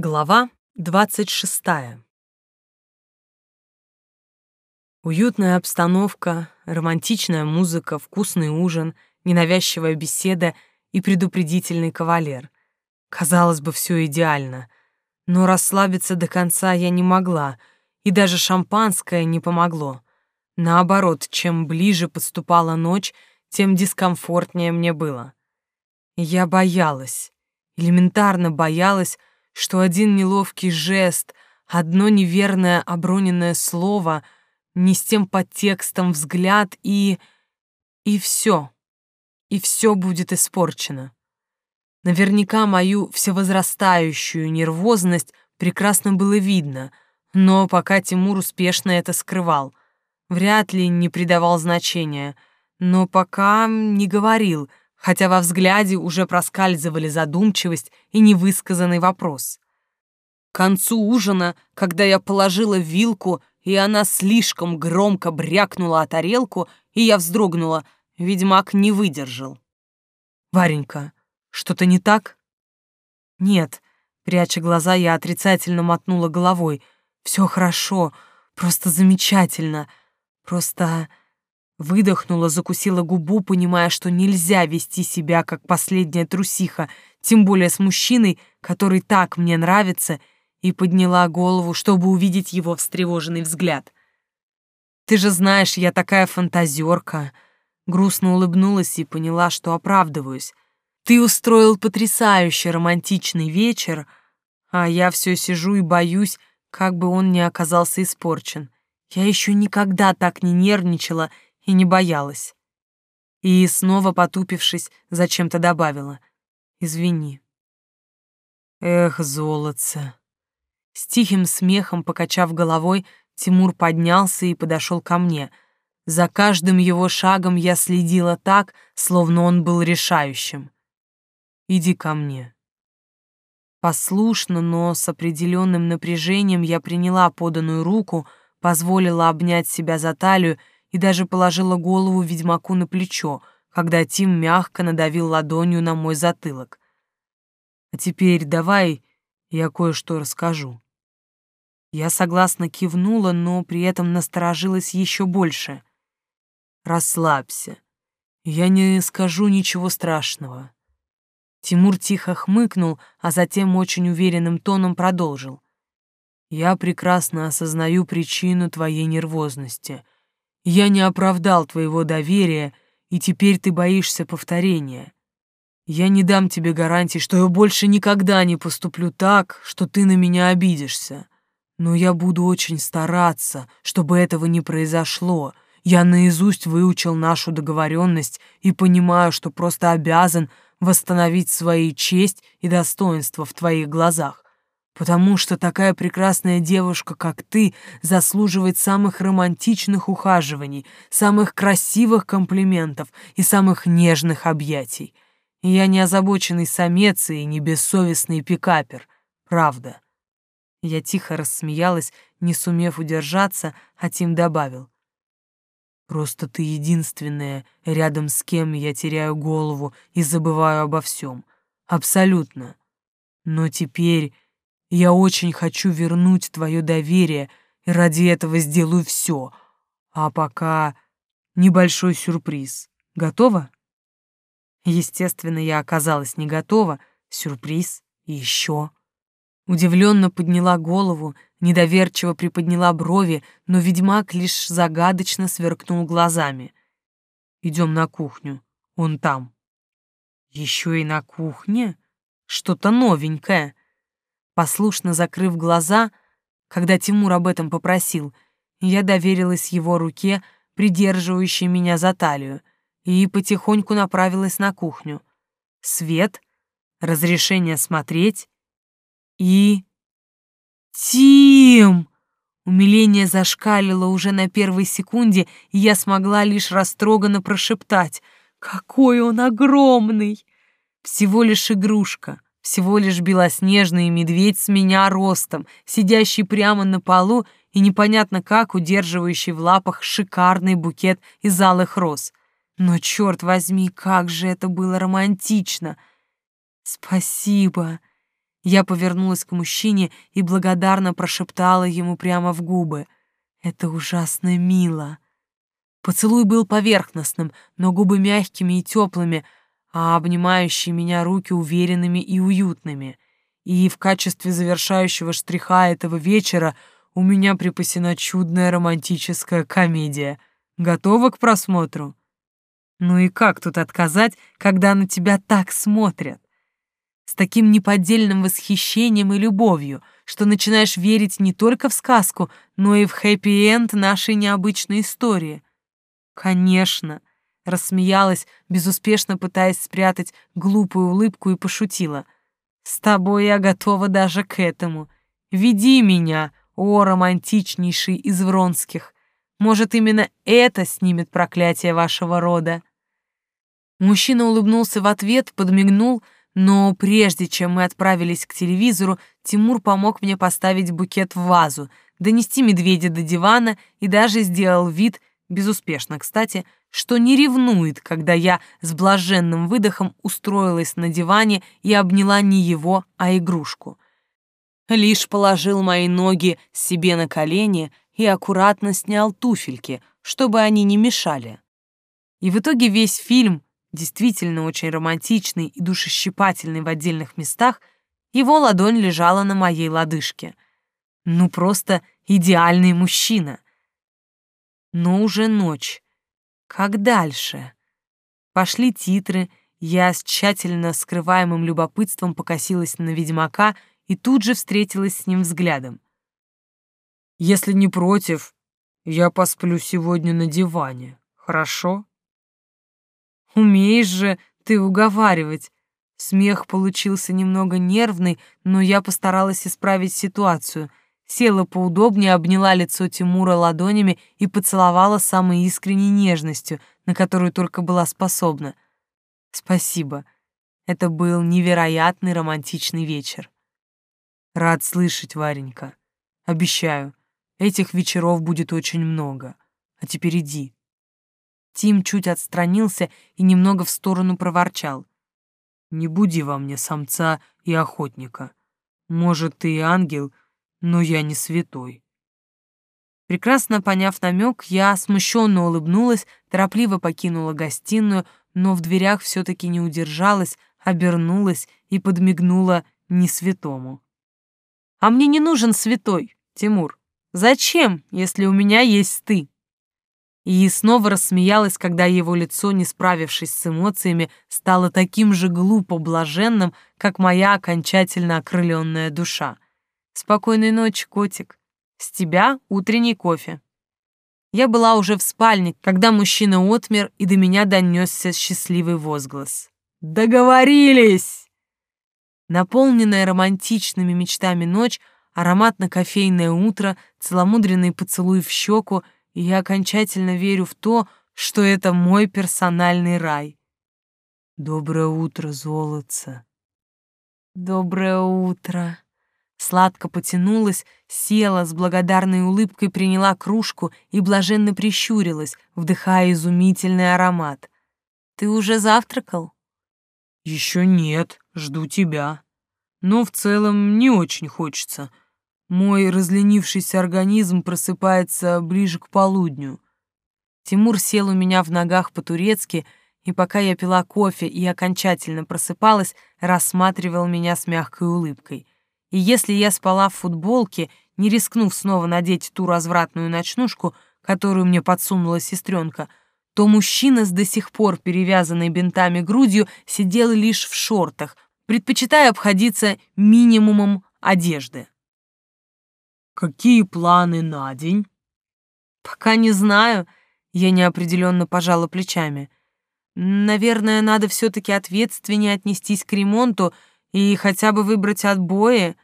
Глава двадцать шестая. Уютная обстановка, романтичная музыка, вкусный ужин, ненавязчивая беседа и предупредительный кавалер. Казалось бы, все идеально. Но расслабиться до конца я не могла, и даже шампанское не помогло. Наоборот, чем ближе подступала ночь, тем дискомфортнее мне было. Я боялась, элементарно боялась, что один неловкий жест, одно неверное оброненное слово, не с тем подтекстом взгляд и... и все. И все будет испорчено. Наверняка мою всевозрастающую нервозность прекрасно было видно, но пока Тимур успешно это скрывал. Вряд ли не придавал значения, но пока не говорил — хотя во взгляде уже проскальзывали задумчивость и невысказанный вопрос. К концу ужина, когда я положила вилку, и она слишком громко брякнула о тарелку, и я вздрогнула, ведьмак не выдержал. «Варенька, что-то не так?» «Нет», — пряча глаза, я отрицательно мотнула головой. «Все хорошо, просто замечательно, просто...» Выдохнула, закусила губу, понимая, что нельзя вести себя как последняя трусиха, тем более с мужчиной, который так мне нравится, и подняла голову, чтобы увидеть его встревоженный взгляд. «Ты же знаешь, я такая фантазерка!» Грустно улыбнулась и поняла, что оправдываюсь. «Ты устроил потрясающий романтичный вечер, а я все сижу и боюсь, как бы он не оказался испорчен. Я еще никогда так не нервничала и не боялась. И снова потупившись, зачем-то добавила «Извини». Эх, золотце. С тихим смехом, покачав головой, Тимур поднялся и подошел ко мне. За каждым его шагом я следила так, словно он был решающим. «Иди ко мне». Послушно, но с определенным напряжением я приняла поданную руку, позволила обнять себя за талию и даже положила голову ведьмаку на плечо, когда Тим мягко надавил ладонью на мой затылок. «А теперь давай я кое-что расскажу». Я согласно кивнула, но при этом насторожилась еще больше. «Расслабься. Я не скажу ничего страшного». Тимур тихо хмыкнул, а затем очень уверенным тоном продолжил. «Я прекрасно осознаю причину твоей нервозности — я не оправдал твоего доверия, и теперь ты боишься повторения. Я не дам тебе гарантий, что я больше никогда не поступлю так, что ты на меня обидишься. Но я буду очень стараться, чтобы этого не произошло. Я наизусть выучил нашу договоренность и понимаю, что просто обязан восстановить свою честь и достоинство в твоих глазах потому что такая прекрасная девушка, как ты, заслуживает самых романтичных ухаживаний, самых красивых комплиментов и самых нежных объятий. И я не озабоченный самец и не бессовестный пикапер, правда. Я тихо рассмеялась, не сумев удержаться, а Тим добавил. «Просто ты единственная, рядом с кем я теряю голову и забываю обо всем. Абсолютно. Но теперь я очень хочу вернуть твое доверие, и ради этого сделаю все. А пока небольшой сюрприз. Готова? Естественно, я оказалась не готова. Сюрприз и еще. Удивленно подняла голову, недоверчиво приподняла брови, но ведьмак лишь загадочно сверкнул глазами. Идем на кухню, он там. Еще и на кухне? Что-то новенькое. Послушно закрыв глаза, когда Тимур об этом попросил, я доверилась его руке, придерживающей меня за талию, и потихоньку направилась на кухню. Свет, разрешение смотреть и... «Тим!» Умиление зашкалило уже на первой секунде, и я смогла лишь растроганно прошептать. «Какой он огромный!» Всего лишь игрушка, всего лишь белоснежный медведь с меня ростом, сидящий прямо на полу и непонятно как удерживающий в лапах шикарный букет из алых роз. Но, черт возьми, как же это было романтично! Спасибо! Я повернулась к мужчине и благодарно прошептала ему прямо в губы. «Это ужасно мило». Поцелуй был поверхностным, но губы мягкими и теплыми, а обнимающие меня руки уверенными и уютными. И в качестве завершающего штриха этого вечера у меня припасена чудная романтическая комедия. Готова к просмотру? Ну и как тут отказать, когда на тебя так смотрят? С таким неподдельным восхищением и любовью, что начинаешь верить не только в сказку, но и в хэппи-энд нашей необычной истории. Конечно, рассмеялась, безуспешно пытаясь спрятать глупую улыбку и пошутила. С тобой я готова даже к этому. Веди меня, о, романтичнейший из Вронских. Может, именно это снимет проклятие вашего рода. Мужчина улыбнулся в ответ, подмигнул, но прежде чем мы отправились к телевизору, Тимур помог мне поставить букет в вазу, донести медведя до дивана и даже сделал вид, безуспешно, кстати, что не ревнует, когда я с блаженным выдохом устроилась на диване и обняла не его, а игрушку. Лишь положил мои ноги себе на колени и аккуратно снял туфельки, чтобы они не мешали. И в итоге весь фильм действительно очень романтичный и душещипательный в отдельных местах, его ладонь лежала на моей лодыжке. Ну, просто идеальный мужчина. Но уже ночь. Как дальше? Пошли титры, я с тщательно скрываемым любопытством покосилась на ведьмака и тут же встретилась с ним взглядом. «Если не против, я посплю сегодня на диване, хорошо?» Умеешь же ты уговаривать. Смех получился немного нервный, но я постаралась исправить ситуацию. Села поудобнее, обняла лицо Тимура ладонями и поцеловала самой искренней нежностью, на которую только была способна. Спасибо. Это был невероятный романтичный вечер. Рад слышать, Варенька. Обещаю, этих вечеров будет очень много. А теперь иди. Тим чуть отстранился и немного в сторону проворчал. «Не буди во мне самца и охотника. Может, ты и ангел, но я не святой». Прекрасно поняв намек, я смущенно улыбнулась, торопливо покинула гостиную, но в дверях все-таки не удержалась, обернулась и подмигнула не святому. «А мне не нужен святой, Тимур. Зачем, если у меня есть ты?» и снова рассмеялась, когда его лицо, не справившись с эмоциями, стало таким же глупо блаженным, как моя окончательно окрыленная душа. «Спокойной ночи, котик. С тебя утренний кофе». Я была уже в спальне, когда мужчина отмер, и до меня донесся счастливый возглас. «Договорились!» Наполненная романтичными мечтами ночь, ароматно-кофейное утро, целомудренный поцелуй в щеку — и я окончательно верю в то, что это мой персональный рай. Доброе утро, золотце. Доброе утро. Сладко потянулась, села, с благодарной улыбкой приняла кружку и блаженно прищурилась, вдыхая изумительный аромат. «Ты уже завтракал?» «Еще нет, жду тебя. Но в целом не очень хочется. Мой разленившийся организм просыпается ближе к полудню. Тимур сел у меня в ногах по-турецки, и пока я пила кофе и окончательно просыпалась, рассматривал меня с мягкой улыбкой. И если я спала в футболке, не рискнув снова надеть ту развратную ночнушку, которую мне подсунула сестренка, то мужчина с до сих пор перевязанной бинтами грудью сидел лишь в шортах, предпочитая обходиться минимумом одежды. Какие планы на день? Пока не знаю. Я неопределенно пожала плечами. Наверное, надо все-таки ответственнее отнестись к ремонту и хотя бы выбрать отбои.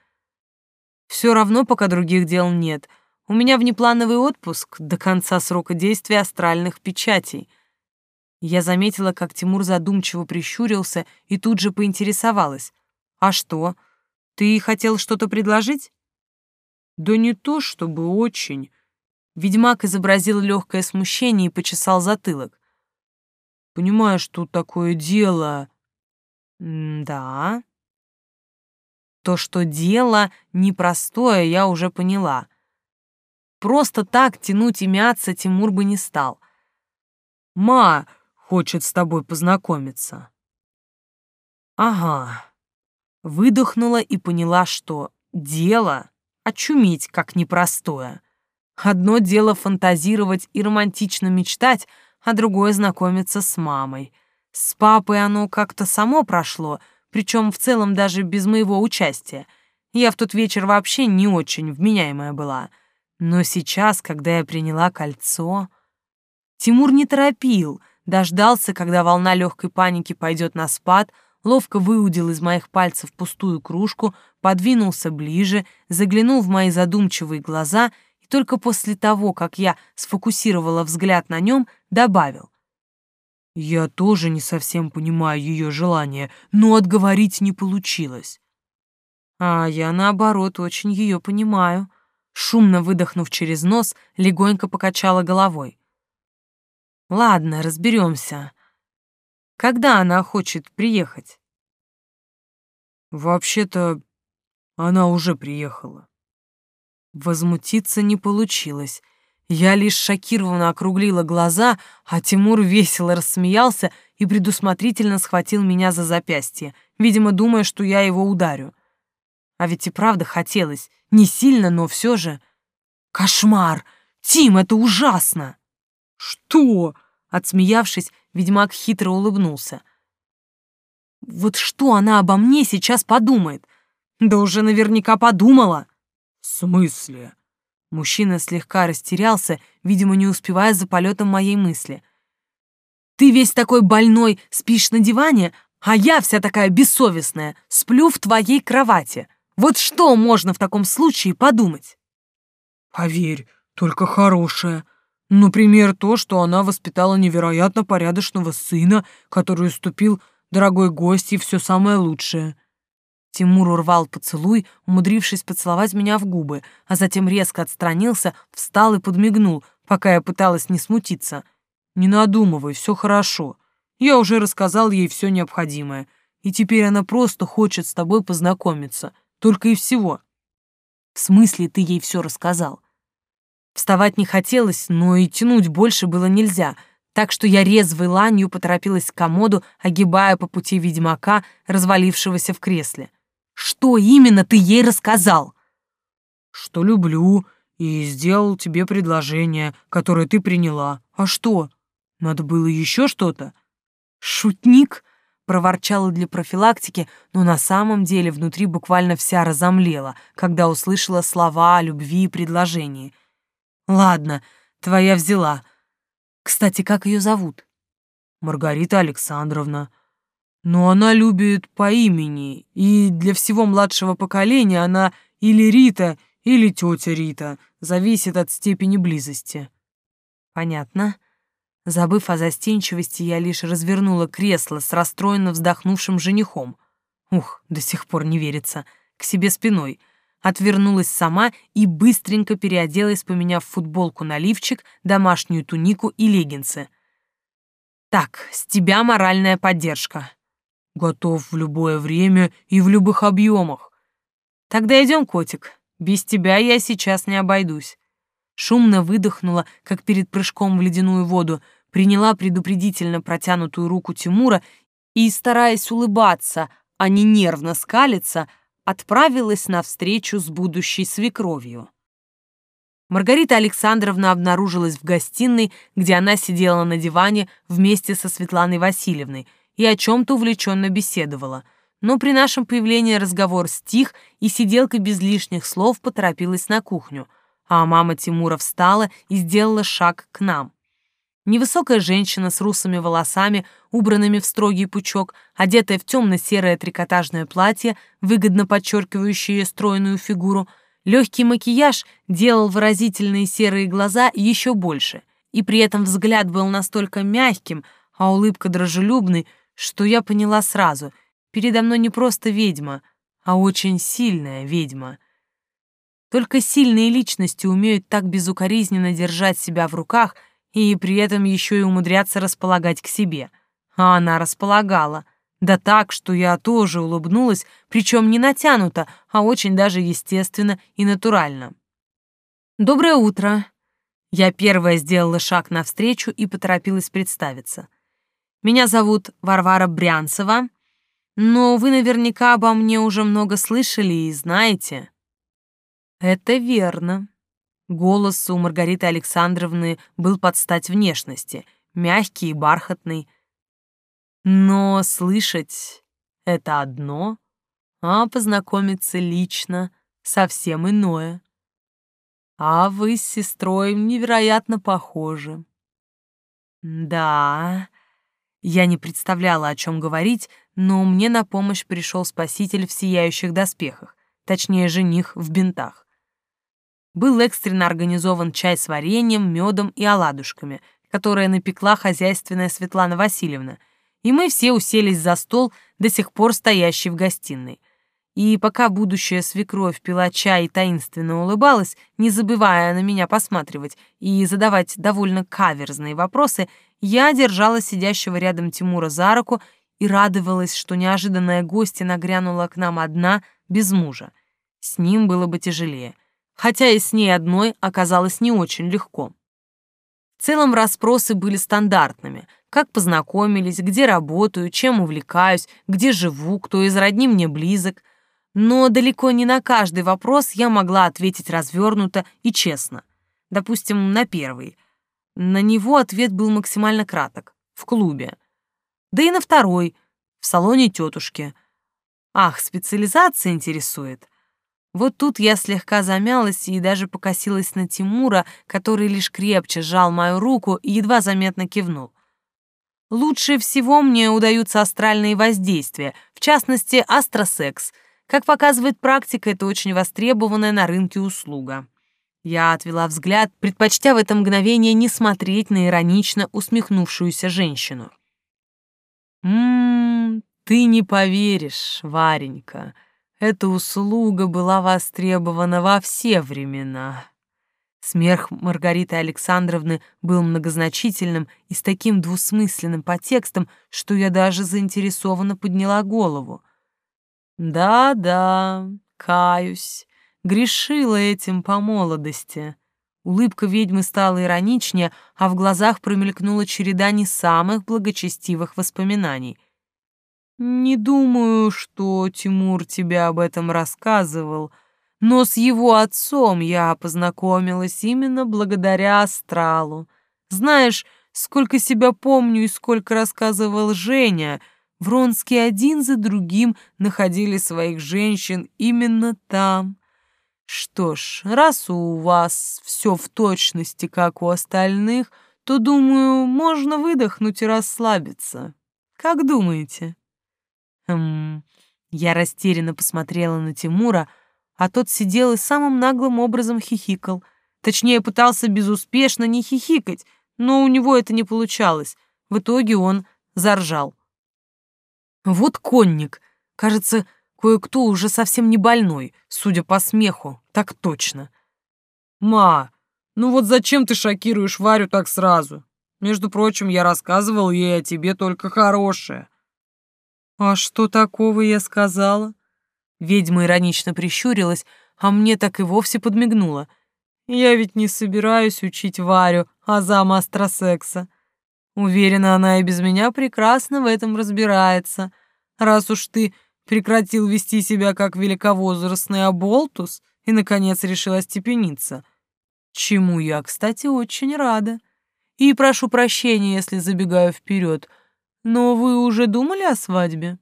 Все равно пока других дел нет. У меня внеплановый отпуск до конца срока действия астральных печатей. Я заметила, как Тимур задумчиво прищурился и тут же поинтересовалась. «А что? Ты хотел что-то предложить?» Да не то, чтобы очень. Ведьмак изобразил легкое смущение и почесал затылок. Понимаешь, тут такое дело. Да. То, что дело непростое, я уже поняла. Просто так тянуть и мяться Тимур бы не стал. «Ма хочет с тобой познакомиться». «Ага». Выдохнула и поняла, что дело очуметь как непростое. Одно дело фантазировать и романтично мечтать, а другое — знакомиться с мамой. С папой оно как-то само прошло — причем в целом даже без моего участия. Я в тот вечер вообще не очень вменяемая была. Но сейчас, когда я приняла кольцо... Тимур не торопил, дождался, когда волна легкой паники пойдет на спад, ловко выудил из моих пальцев пустую кружку, подвинулся ближе, заглянул в мои задумчивые глаза и только после того, как я сфокусировала взгляд на нем, добавил. Я тоже не совсем понимаю ее желание, но отговорить не получилось. А я, наоборот, очень ее понимаю. Шумно выдохнув через нос, легонько покачала головой. Ладно, разберемся. Когда она хочет приехать? Вообще-то, она уже приехала. Возмутиться не получилось. Я лишь шокированно округлила глаза, а Тимур весело рассмеялся и предусмотрительно схватил меня за запястье, видимо, думая, что я его ударю. А ведь и правда хотелось, не сильно, но все же... Кошмар! Тим, это ужасно! Что? Отсмеявшись, ведьмак хитро улыбнулся. Вот что она обо мне сейчас подумает? Да уже наверняка подумала. В смысле? Мужчина слегка растерялся, видимо, не успевая за полетом моей мысли. «Ты весь такой больной, спишь на диване, а я вся такая бессовестная, сплю в твоей кровати. Вот что можно в таком случае подумать?» «Поверь, только хорошее. Например, то, что она воспитала невероятно порядочного сына, который уступил дорогой гости все самое лучшее. Тимур урвал поцелуй, умудрившись поцеловать меня в губы, а затем резко отстранился, встал и подмигнул, пока я пыталась не смутиться. «Не надумывай, все хорошо. Я уже рассказал ей все необходимое, и теперь она просто хочет с тобой познакомиться, только и всего». «В смысле ты ей все рассказал?» Вставать не хотелось, но и тянуть больше было нельзя — так что я резвой ланью поторопилась к комоду, огибая по пути ведьмака, развалившегося в кресле. Что именно ты ей рассказал? Что люблю и сделал тебе предложение, которое ты приняла. А что? Надо было еще что-то? Шутник? проворчала для профилактики, но на самом деле внутри буквально вся разомлела, когда услышала слова о любви и предложении. Ладно, твоя взяла. Кстати, как ее зовут? Маргарита Александровна но она любит по имени, и для всего младшего поколения она или Рита, или тетя Рита, зависит от степени близости. Понятно. Забыв о застенчивости, я лишь развернула кресло с расстроенно вздохнувшим женихом. Ух, до сих пор не верится. К себе спиной. Отвернулась сама и быстренько переоделась, поменяв футболку на лифчик, домашнюю тунику и леггинсы. Так, с тебя моральная поддержка. Готов в любое время и в любых объемах. Тогда идем, котик. Без тебя я сейчас не обойдусь. Шумно выдохнула, как перед прыжком в ледяную воду, приняла предупредительно протянутую руку Тимура и, стараясь улыбаться, а не нервно скалиться, отправилась на встречу с будущей свекровью. Маргарита Александровна обнаружилась в гостиной, где она сидела на диване вместе со Светланой Васильевной — и о чем-то увлеченно беседовала. Но при нашем появлении разговор стих, и сиделка без лишних слов поторопилась на кухню, а мама Тимура встала и сделала шаг к нам. Невысокая женщина с русыми волосами, убранными в строгий пучок, одетая в темно-серое трикотажное платье, выгодно подчеркивающее стройную фигуру, легкий макияж делал выразительные серые глаза еще больше, и при этом взгляд был настолько мягким, а улыбка дружелюбной, что я поняла сразу. Передо мной не просто ведьма, а очень сильная ведьма. Только сильные личности умеют так безукоризненно держать себя в руках и при этом еще и умудряться располагать к себе. А она располагала. Да так, что я тоже улыбнулась, причем не натянуто, а очень даже естественно и натурально. «Доброе утро!» Я первая сделала шаг навстречу и поторопилась представиться. «Меня зовут Варвара Брянцева, но вы наверняка обо мне уже много слышали и знаете». «Это верно». Голос у Маргариты Александровны был под стать внешности, мягкий и бархатный. Но слышать — это одно, а познакомиться лично — совсем иное. А вы с сестрой невероятно похожи. Да, я не представляла, о чем говорить, но мне на помощь пришел спаситель в сияющих доспехах, точнее, жених в бинтах. Был экстренно организован чай с вареньем, медом и оладушками, которые напекла хозяйственная Светлана Васильевна, и мы все уселись за стол, до сих пор стоящий в гостиной — и пока будущая свекровь пила чай и таинственно улыбалась, не забывая на меня посматривать и задавать довольно каверзные вопросы, я держала сидящего рядом Тимура за руку и радовалась, что неожиданная гостья нагрянула к нам одна, без мужа. С ним было бы тяжелее, хотя и с ней одной оказалось не очень легко. В целом расспросы были стандартными. Как познакомились, где работаю, чем увлекаюсь, где живу, кто из родни мне близок — но далеко не на каждый вопрос я могла ответить развернуто и честно. Допустим, на первый. На него ответ был максимально краток. В клубе. Да и на второй. В салоне тетушки. Ах, специализация интересует. Вот тут я слегка замялась и даже покосилась на Тимура, который лишь крепче сжал мою руку и едва заметно кивнул. Лучше всего мне удаются астральные воздействия, в частности, астросекс — как показывает практика, это очень востребованная на рынке услуга. Я отвела взгляд, предпочтя в это мгновение не смотреть на иронично усмехнувшуюся женщину. «Ммм, ты не поверишь, Варенька, эта услуга была востребована во все времена». Смех Маргариты Александровны был многозначительным и с таким двусмысленным подтекстом, что я даже заинтересованно подняла голову — да-да, каюсь, грешила этим по молодости. Улыбка ведьмы стала ироничнее, а в глазах промелькнула череда не самых благочестивых воспоминаний. «Не думаю, что Тимур тебе об этом рассказывал, но с его отцом я познакомилась именно благодаря астралу. Знаешь, сколько себя помню и сколько рассказывал Женя — Вронский один за другим находили своих женщин именно там. Что ж, раз у вас все в точности, как у остальных, то, думаю, можно выдохнуть и расслабиться. Как думаете? Хм, я растерянно посмотрела на Тимура, а тот сидел и самым наглым образом хихикал. Точнее, пытался безуспешно не хихикать, но у него это не получалось. В итоге он заржал. Вот конник. Кажется, кое-кто уже совсем не больной, судя по смеху, так точно. Ма, ну вот зачем ты шокируешь Варю так сразу? Между прочим, я рассказывал ей о тебе только хорошее. А что такого я сказала? Ведьма иронично прищурилась, а мне так и вовсе подмигнула. Я ведь не собираюсь учить Варю азам астросекса. Уверена, она и без меня прекрасно в этом разбирается. Раз уж ты прекратил вести себя как великовозрастный оболтус и, наконец, решил остепениться. Чему я, кстати, очень рада. И прошу прощения, если забегаю вперед, но вы уже думали о свадьбе?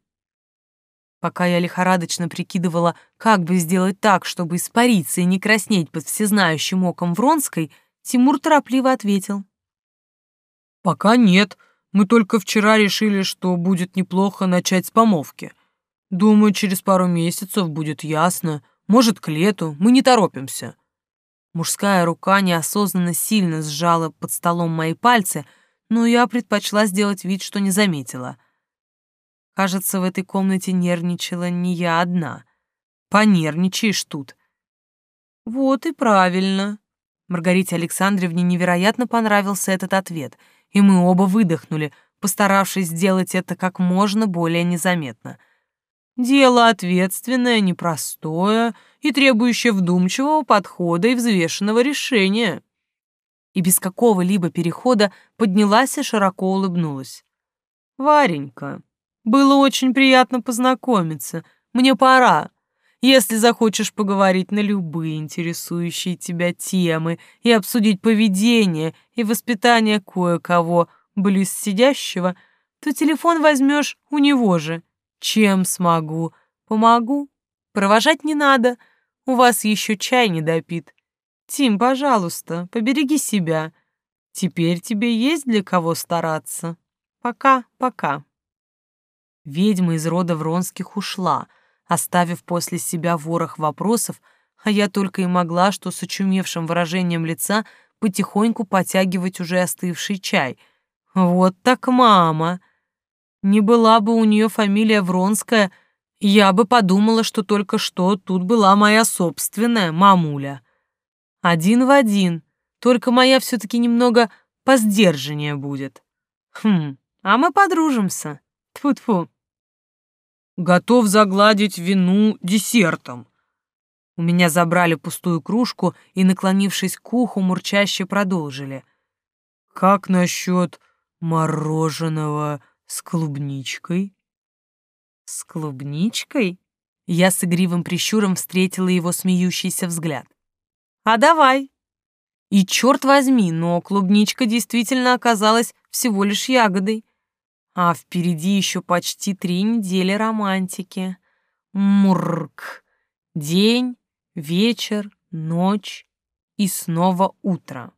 Пока я лихорадочно прикидывала, как бы сделать так, чтобы испариться и не краснеть под всезнающим оком Вронской, Тимур торопливо ответил. «Пока нет. Мы только вчера решили, что будет неплохо начать с помолвки. Думаю, через пару месяцев будет ясно. Может, к лету. Мы не торопимся». Мужская рука неосознанно сильно сжала под столом мои пальцы, но я предпочла сделать вид, что не заметила. Кажется, в этой комнате нервничала не я одна. Понервничаешь тут. Вот и правильно. Маргарите Александровне невероятно понравился этот ответ, и мы оба выдохнули, постаравшись сделать это как можно более незаметно. Дело ответственное, непростое и требующее вдумчивого подхода и взвешенного решения. И без какого-либо перехода поднялась и широко улыбнулась. «Варенька, было очень приятно познакомиться. Мне пора. Если захочешь поговорить на любые интересующие тебя темы и обсудить поведение и воспитание кое-кого близ сидящего, то телефон возьмешь у него же. Чем смогу? Помогу. Провожать не надо. У вас еще чай не допит. Тим, пожалуйста, побереги себя. Теперь тебе есть для кого стараться. Пока, пока. Ведьма из рода Вронских ушла — оставив после себя ворох вопросов, а я только и могла, что с очумевшим выражением лица, потихоньку потягивать уже остывший чай. Вот так мама! Не была бы у нее фамилия Вронская, я бы подумала, что только что тут была моя собственная мамуля. Один в один, только моя все-таки немного поздержаннее будет. Хм, а мы подружимся. Тьфу-тьфу готов загладить вину десертом. У меня забрали пустую кружку и, наклонившись к уху, мурчаще продолжили. «Как насчет мороженого с клубничкой?» «С клубничкой?» Я с игривым прищуром встретила его смеющийся взгляд. «А давай!» И черт возьми, но клубничка действительно оказалась всего лишь ягодой. А впереди еще почти три недели романтики. Мурк. День, вечер, ночь и снова утро.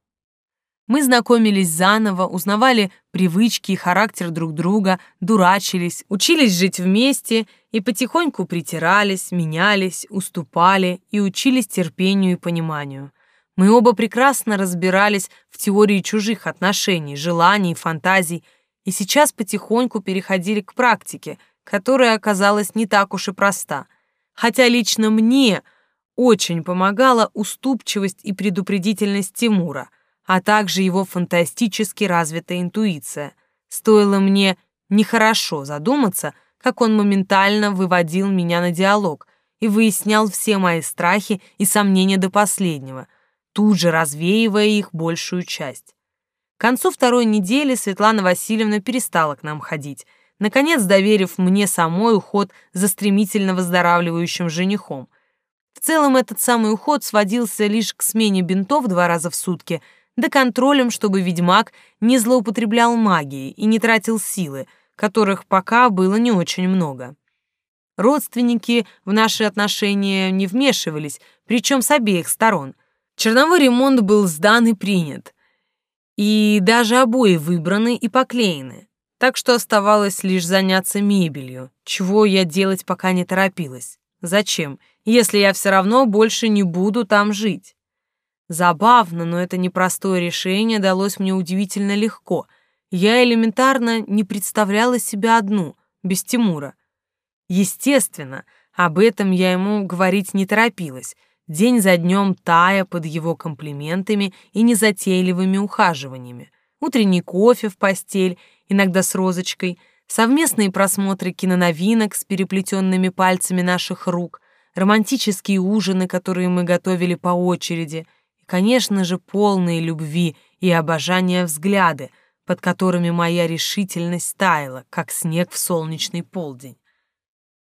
Мы знакомились заново, узнавали привычки и характер друг друга, дурачились, учились жить вместе и потихоньку притирались, менялись, уступали и учились терпению и пониманию. Мы оба прекрасно разбирались в теории чужих отношений, желаний, фантазий и сейчас потихоньку переходили к практике, которая оказалась не так уж и проста. Хотя лично мне очень помогала уступчивость и предупредительность Тимура, а также его фантастически развитая интуиция. Стоило мне нехорошо задуматься, как он моментально выводил меня на диалог и выяснял все мои страхи и сомнения до последнего, тут же развеивая их большую часть. Концу второй недели Светлана Васильевна перестала к нам ходить, наконец доверив мне самой уход за стремительно выздоравливающим женихом. В целом этот самый уход сводился лишь к смене бинтов два раза в сутки, да контролем, чтобы ведьмак не злоупотреблял магией и не тратил силы, которых пока было не очень много. Родственники в наши отношения не вмешивались, причем с обеих сторон. Черновой ремонт был сдан и принят. И даже обои выбраны и поклеены. Так что оставалось лишь заняться мебелью, чего я делать пока не торопилась. Зачем, если я все равно больше не буду там жить? Забавно, но это непростое решение далось мне удивительно легко. Я элементарно не представляла себя одну, без Тимура. Естественно, об этом я ему говорить не торопилась — день за днем тая под его комплиментами и незатейливыми ухаживаниями. Утренний кофе в постель, иногда с розочкой, совместные просмотры киноновинок с переплетенными пальцами наших рук, романтические ужины, которые мы готовили по очереди, и, конечно же, полные любви и обожания взгляды, под которыми моя решительность таяла, как снег в солнечный полдень.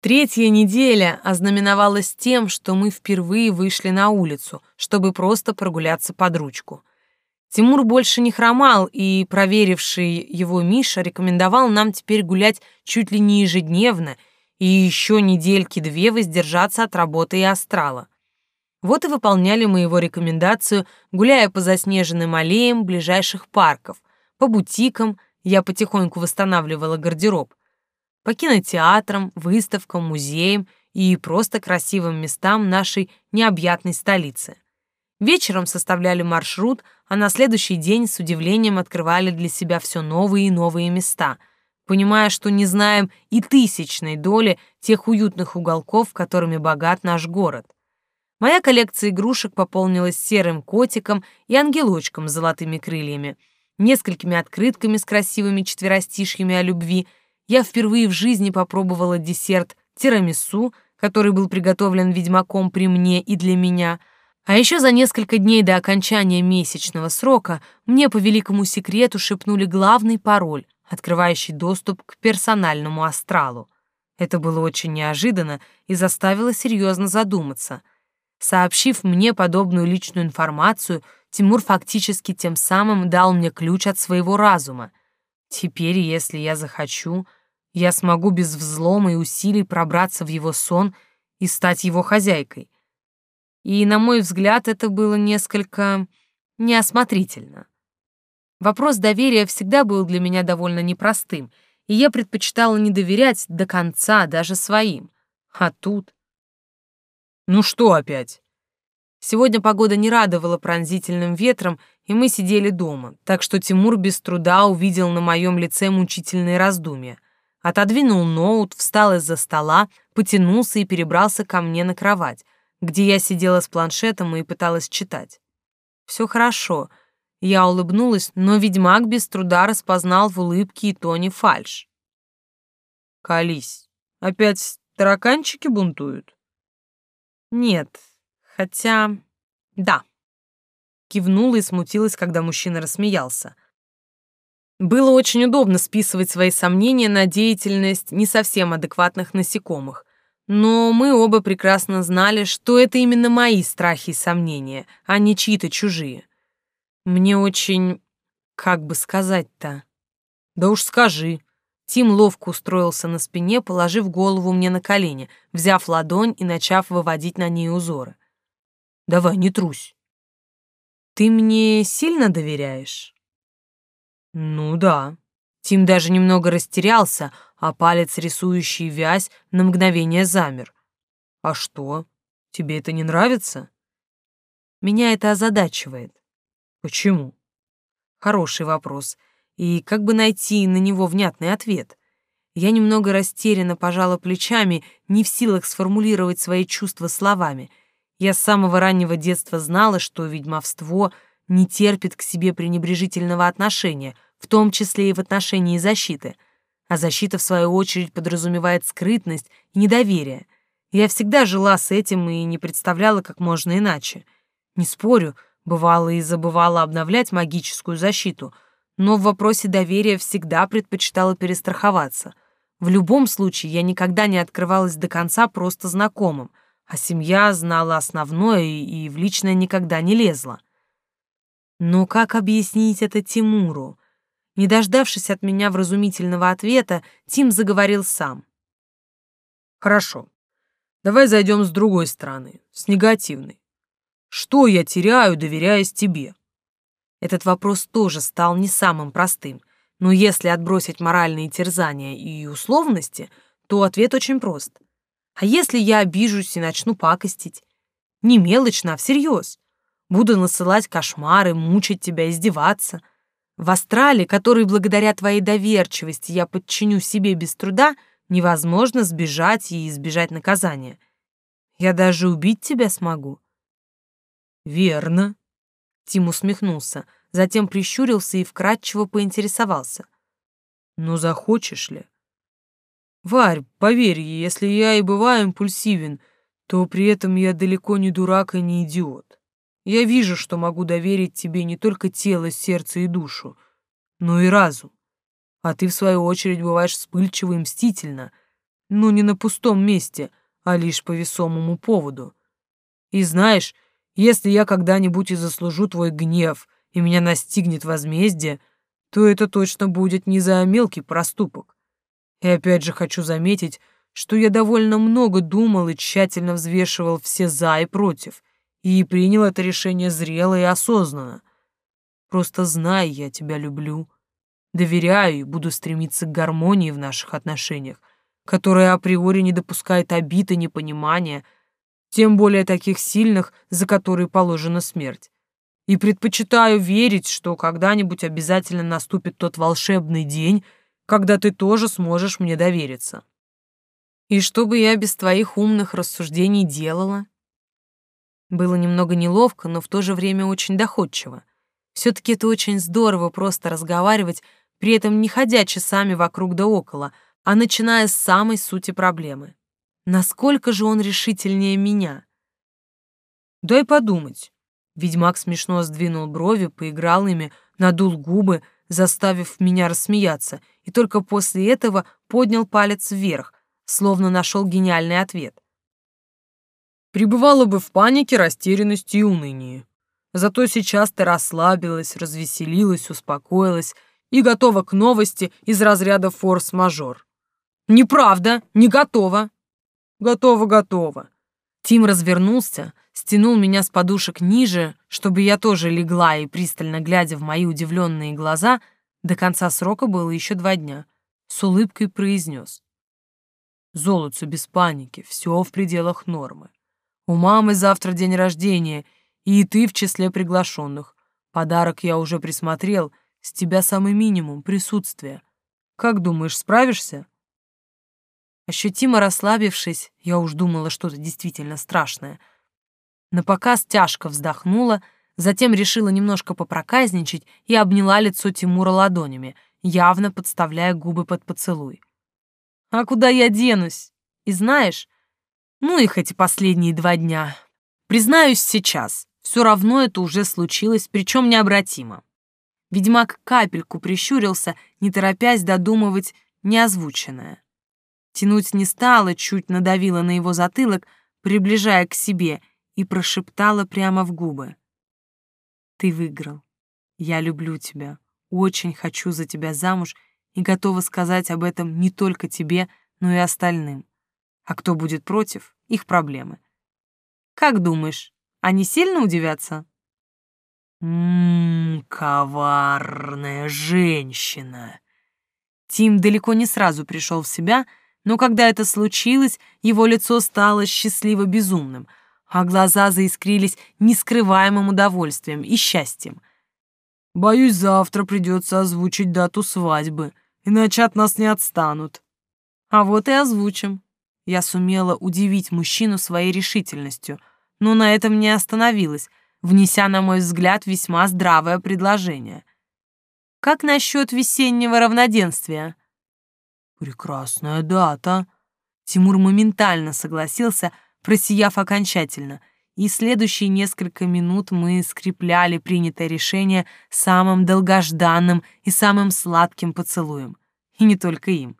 Третья неделя ознаменовалась тем, что мы впервые вышли на улицу, чтобы просто прогуляться под ручку. Тимур больше не хромал, и проверивший его Миша рекомендовал нам теперь гулять чуть ли не ежедневно и еще недельки-две воздержаться от работы и астрала. Вот и выполняли мы его рекомендацию, гуляя по заснеженным аллеям ближайших парков, по бутикам, я потихоньку восстанавливала гардероб, по кинотеатрам, выставкам, музеям и просто красивым местам нашей необъятной столицы. Вечером составляли маршрут, а на следующий день с удивлением открывали для себя все новые и новые места, понимая, что не знаем и тысячной доли тех уютных уголков, которыми богат наш город. Моя коллекция игрушек пополнилась серым котиком и ангелочком с золотыми крыльями, несколькими открытками с красивыми четверостишьями о любви, я впервые в жизни попробовала десерт тирамису, который был приготовлен ведьмаком при мне и для меня — а еще за несколько дней до окончания месячного срока мне по великому секрету шепнули главный пароль, открывающий доступ к персональному астралу. Это было очень неожиданно и заставило серьезно задуматься. Сообщив мне подобную личную информацию, Тимур фактически тем самым дал мне ключ от своего разума. Теперь, если я захочу, я смогу без взлома и усилий пробраться в его сон и стать его хозяйкой и, на мой взгляд, это было несколько неосмотрительно. Вопрос доверия всегда был для меня довольно непростым, и я предпочитала не доверять до конца даже своим. А тут... Ну что опять? Сегодня погода не радовала пронзительным ветром, и мы сидели дома, так что Тимур без труда увидел на моем лице мучительные раздумья. Отодвинул ноут, встал из-за стола, потянулся и перебрался ко мне на кровать, где я сидела с планшетом и пыталась читать. Все хорошо. Я улыбнулась, но ведьмак без труда распознал в улыбке и тоне фальшь. «Колись, опять тараканчики бунтуют?» «Нет, хотя... да». Кивнула и смутилась, когда мужчина рассмеялся. Было очень удобно списывать свои сомнения на деятельность не совсем адекватных насекомых. Но мы оба прекрасно знали, что это именно мои страхи и сомнения, а не чьи-то чужие. Мне очень... как бы сказать-то? Да уж скажи. Тим ловко устроился на спине, положив голову мне на колени, взяв ладонь и начав выводить на ней узоры. Давай, не трусь. Ты мне сильно доверяешь? Ну да. Тим даже немного растерялся, а палец, рисующий вязь, на мгновение замер. «А что? Тебе это не нравится?» «Меня это озадачивает». «Почему?» Хороший вопрос. И как бы найти на него внятный ответ? Я немного растерянно пожала плечами, не в силах сформулировать свои чувства словами. Я с самого раннего детства знала, что ведьмовство не терпит к себе пренебрежительного отношения, в том числе и в отношении защиты — а защита, в свою очередь, подразумевает скрытность и недоверие. Я всегда жила с этим и не представляла, как можно иначе. Не спорю, бывало и забывала обновлять магическую защиту, но в вопросе доверия всегда предпочитала перестраховаться. В любом случае, я никогда не открывалась до конца просто знакомым, а семья знала основное и в личное никогда не лезла. Но как объяснить это Тимуру? Не дождавшись от меня вразумительного ответа, Тим заговорил сам. «Хорошо. Давай зайдем с другой стороны, с негативной. Что я теряю, доверяясь тебе?» Этот вопрос тоже стал не самым простым, но если отбросить моральные терзания и условности, то ответ очень прост. А если я обижусь и начну пакостить? Не мелочно, а всерьез. Буду насылать кошмары, мучить тебя, издеваться — в астрале, который благодаря твоей доверчивости я подчиню себе без труда, невозможно сбежать и избежать наказания. Я даже убить тебя смогу. Верно. Тим усмехнулся, затем прищурился и вкратчиво поинтересовался. Ну захочешь ли? Варь, поверь, если я и бываю импульсивен, то при этом я далеко не дурак и не идиот. Я вижу, что могу доверить тебе не только тело, сердце и душу, но и разум. А ты, в свою очередь, бываешь вспыльчива и мстительна, но не на пустом месте, а лишь по весомому поводу. И знаешь, если я когда-нибудь и заслужу твой гнев, и меня настигнет возмездие, то это точно будет не за мелкий проступок. И опять же хочу заметить, что я довольно много думал и тщательно взвешивал все «за» и «против», и принял это решение зрело и осознанно. Просто знай, я тебя люблю, доверяю и буду стремиться к гармонии в наших отношениях, которая априори не допускает обид и непонимания, тем более таких сильных, за которые положена смерть. И предпочитаю верить, что когда-нибудь обязательно наступит тот волшебный день, когда ты тоже сможешь мне довериться. И что бы я без твоих умных рассуждений делала? Было немного неловко, но в то же время очень доходчиво. Все-таки это очень здорово просто разговаривать, при этом не ходя часами вокруг да около, а начиная с самой сути проблемы. Насколько же он решительнее меня? Дай подумать. Ведьмак смешно сдвинул брови, поиграл ими, надул губы, заставив меня рассмеяться, и только после этого поднял палец вверх, словно нашел гениальный ответ. Пребывала бы в панике, растерянности и унынии. Зато сейчас ты расслабилась, развеселилась, успокоилась и готова к новости из разряда форс-мажор. Неправда, не готова. Готова, готова. Тим развернулся, стянул меня с подушек ниже, чтобы я тоже легла и, пристально глядя в мои удивленные глаза, до конца срока было еще два дня, с улыбкой произнес. Золотце без паники, все в пределах нормы. У мамы завтра день рождения, и ты в числе приглашенных. Подарок я уже присмотрел, с тебя самый минимум присутствия. Как думаешь, справишься?» Ощутимо расслабившись, я уж думала что-то действительно страшное. На показ тяжко вздохнула, затем решила немножко попроказничать и обняла лицо Тимура ладонями, явно подставляя губы под поцелуй. «А куда я денусь? И знаешь, ну их эти последние два дня. Признаюсь сейчас, все равно это уже случилось, причем необратимо. Ведьмак капельку прищурился, не торопясь додумывать неозвученное. Тянуть не стала, чуть надавила на его затылок, приближая к себе, и прошептала прямо в губы. «Ты выиграл. Я люблю тебя. Очень хочу за тебя замуж и готова сказать об этом не только тебе, но и остальным. А кто будет против, их проблемы. Как думаешь, они сильно удивятся? Ммм, коварная женщина. Тим далеко не сразу пришел в себя, но когда это случилось, его лицо стало счастливо безумным, а глаза заискрились нескрываемым удовольствием и счастьем. «Боюсь, завтра придется озвучить дату свадьбы, иначе от нас не отстанут». «А вот и озвучим». Я сумела удивить мужчину своей решительностью — но на этом не остановилась, внеся, на мой взгляд, весьма здравое предложение. «Как насчет весеннего равноденствия?» «Прекрасная дата!» Тимур моментально согласился, просияв окончательно, и следующие несколько минут мы скрепляли принятое решение самым долгожданным и самым сладким поцелуем. И не только им.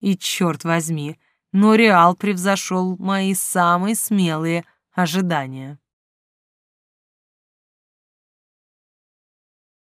И черт возьми, но Реал превзошел мои самые смелые ожидания.